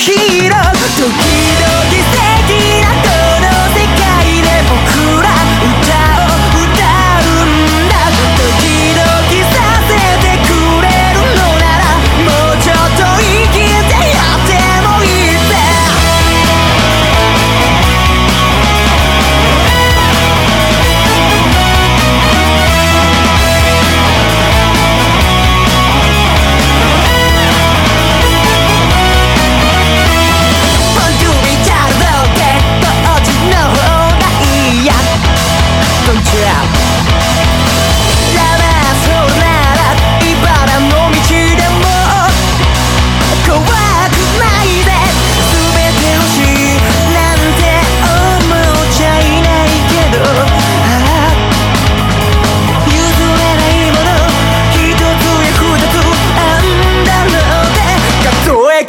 ひら時々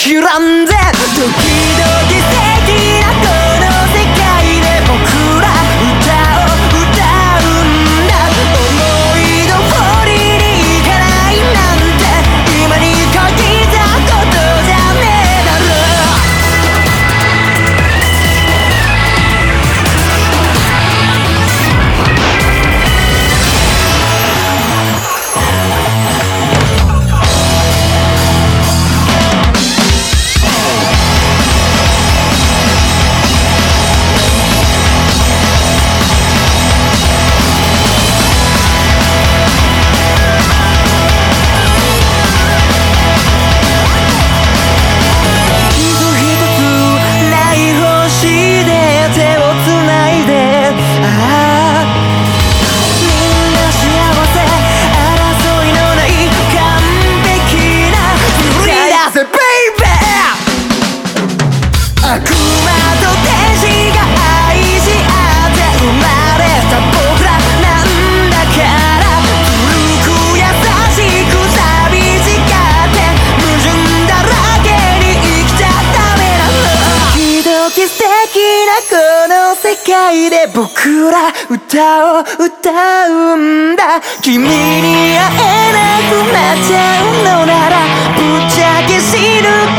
きらんで時界で僕ら歌を歌うんだ君に会えなくなっちゃうのならぶっちゃけ死ぬ